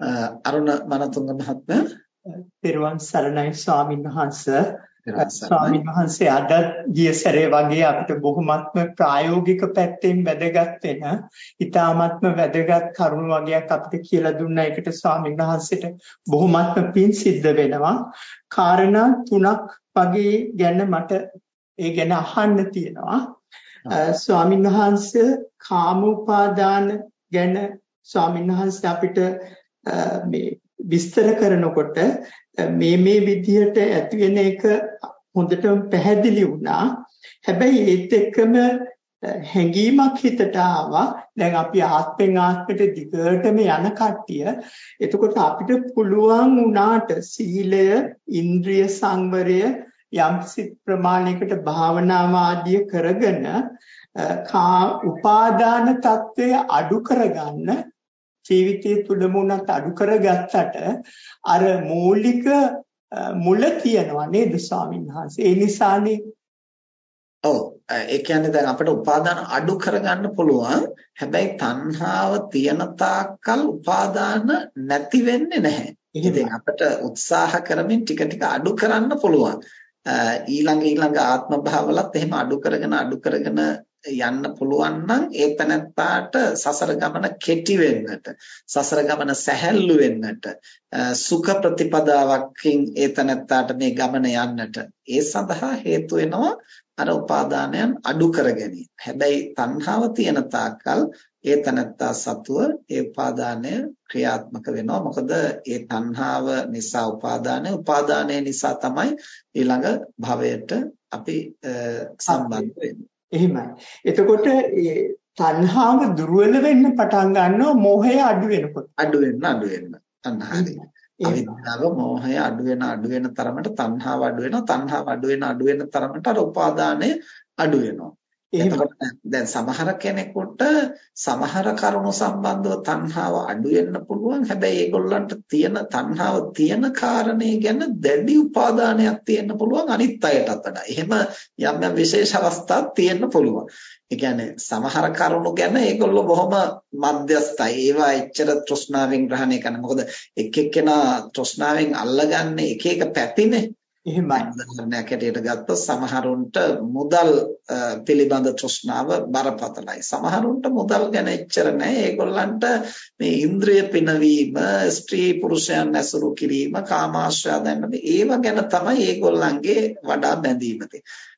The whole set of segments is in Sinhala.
අරුණ මනතුංග මහත්මයා. පෙරවන් සරණයි ස්වාමින් වහන්සේ. ස්වාමින් වහන්සේ අද ගිය සැරේ වගේ අපිට බොහොමත්ම ප්‍රායෝගික පැත්තෙන් වැදගත් වෙන ඊ타මත්ම වැදගත් කරුණු වගේක් අපිට කියලා දුන්නා ඒකට ස්වාමින් වහන්සේට බොහොමත්ම පිං සිද්ධ වෙනවා. කාරණා තුනක් වගේ ගැන මට ඒ ගැන අහන්න තියෙනවා. ස්වාමින් වහන්සේ කාම උපාදාන ගැන ස්වාමින් වහන්සේ අපිට මේ විස්තර කරනකොට මේ මේ විදිහට ඇති වෙන එක හොඳටම පැහැදිලි වුණා. හැබැයි ඒත් එක්කම හැඟීමක් හිතට ආවා. දැන් අපි ආත්මෙන් ආත්මයට දිගටම යන කට්ටිය. එතකොට අපිට පුළුවන් වුණාට සීලය, ඉන්ද්‍රිය සංවරය යම් ප්‍රමාණයකට භාවනාව ආදිය කරගෙන කා උපාදාන తත්වය අඩු කරගන්න ජීවිතයේ තුලම උනත් අඩු කරගත්තට අර මූලික මුල තියනවා නේද ස්වාමීන් වහන්සේ? ඒ නිසානේ. ඔව්. ඒ කියන්නේ දැන් අපිට උපාදාන අඩු කරගන්න පුළුවන්. හැබැයි තණ්හාව තියන තාක්කල් උපාදාන නැති වෙන්නේ නැහැ. ඉතින් අපිට උත්සාහ කරමින් ටික ටික අඩු කරන්න පුළුවන්. ඊළඟ ඊළඟ ආත්ම භාවලත් එහෙම අඩු කරගෙන අඩු කරගෙන යන්න පුළුවන් නම් ඒ තැනත්තාට සසර ගමන කෙටි වෙන්නට සසර ගමන සැහැල්ලු වෙන්නට සුඛ ප්‍රතිපදාවකින් ඒ තැනත්තාට මේ ගමන යන්නට ඒ සඳහා හේතු වෙනවා අර උපාදානයන් අඩු කර ගැනීම. හැබැයි තණ්හාව තියෙන තාක්කල් ඒ තනත්තා සතුව ඒ උපාදානය ක්‍රියාත්මක වෙනවා. මොකද ඒ තණ්හාව නිසා උපාදානය, උපාදානය නිසා තමයි ඊළඟ භවයට අපි සම්බන්ධ වෙන්නේ. එහෙමයි. එතකොට ඒ තණ්හාව දුර්වල වෙන්න පටන් ගන්නවා මෝහය අඩු වෙනකොට. අඩු වෙන්න අඩු වෙන්න. අන්නහරි. අවිද්‍යාව මෝහය අඩු වෙන අඩු වෙන තරමට තණ්හාව අඩු වෙනවා. තණ්හාව අඩු වෙන අඩු වෙන තරමට අර උපාදානය අඩු වෙනවා. එතකොට දැන් සමහර කෙනෙකුට සමහර කරුණු සම්බන්ධව තණ්හාව අඩු වෙන්න පුළුවන්. හැබැයි ඒගොල්ලන්ට තියෙන තණ්හාව තියෙන කාරණේ ගැන දැඩි උපාදානයක් තියෙන්න පුළුවන් අනිත් අයටත් වඩා. එහෙම යම් යම් විශේෂ අවස්ථා තියෙන්න පුළුවන්. ඒ කියන්නේ සමහර කරුණු ගැන ඒගොල්ලෝ බොහොම මධ්‍යස්ථයි. ඒවා එච්චර තෘෂ්ණාවෙන් ග්‍රහණය කරන. මොකද එක් එක්කෙනා තෘෂ්ණාවෙන් අල්ලගන්නේ එක එක පැතිනේ. එහෙමයි උදාහරණයක් හැටියට ගත්තොත් සමහරුන්ට මුදල් පිළිබඳ තෘෂ්ණාව බරපතලයි. සමහරුන්ට මුදල් ගැන එච්චර නැහැ. ඒගොල්ලන්ට මේ ඉන්ද්‍රිය පිනවීම, ස්ත්‍රී පුරුෂයන් ඇසුරු කිරීම, කාමාශ්‍රය දැනීම ඒව ගැන තමයි ඒගොල්ලන්ගේ වඩා බැඳීම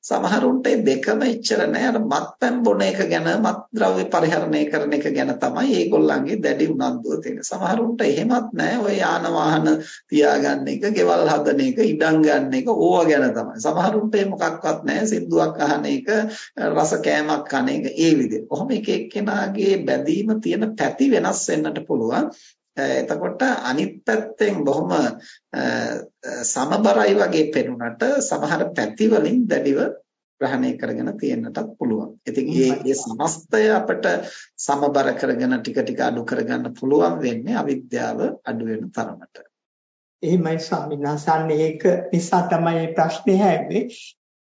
සමහරුන්ට මේ දෙකම එච්චර නැහැ. අර මත්පැන් බොන එක ගැන, මත්ද්‍රව්‍ය පරිහරණය කරන එක ගැන තමයි ඒගොල්ලන්ගේ දැඩි උනන්දුව තියෙන්නේ. සමහරුන්ට එහෙමත් නැහැ. ඔය යාන වාහන තියාගන්න එක, ගෙවල් හදන එක, ඉඩම් ගන්න එක ඕවා ගැන තමයි. සමහරුන්ට ඒ මොකක්වත් නැහැ. සින්දුවක් අහන එක, රස කෑමක් කන එක ඒ විදිහට. කොහොම එක එක්කෙනාගේ බැඳීම තියෙන පැති වෙනස් වෙන්නට පුළුවන්. එතකොට අනිත් පැත්තෙන් බොහොම සමබරයි වගේ පෙනුනට සමහර පැති වලින් දැඩිව ග්‍රහණය කරගෙන තියෙන්නටත් පුළුවන්. ඉතින් මේ මේ සමස්තය අපිට සමබර කරගෙන ටික ටික අඩු කරගන්න පුළුවන් වෙන්නේ අවිද්‍යාව අඩු වෙන තරමට. එහෙමයි ස්වාමීන් වහන්සේ ඒක නිසා තමයි මේ ප්‍රශ්නේ හැවේ.